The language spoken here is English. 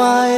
my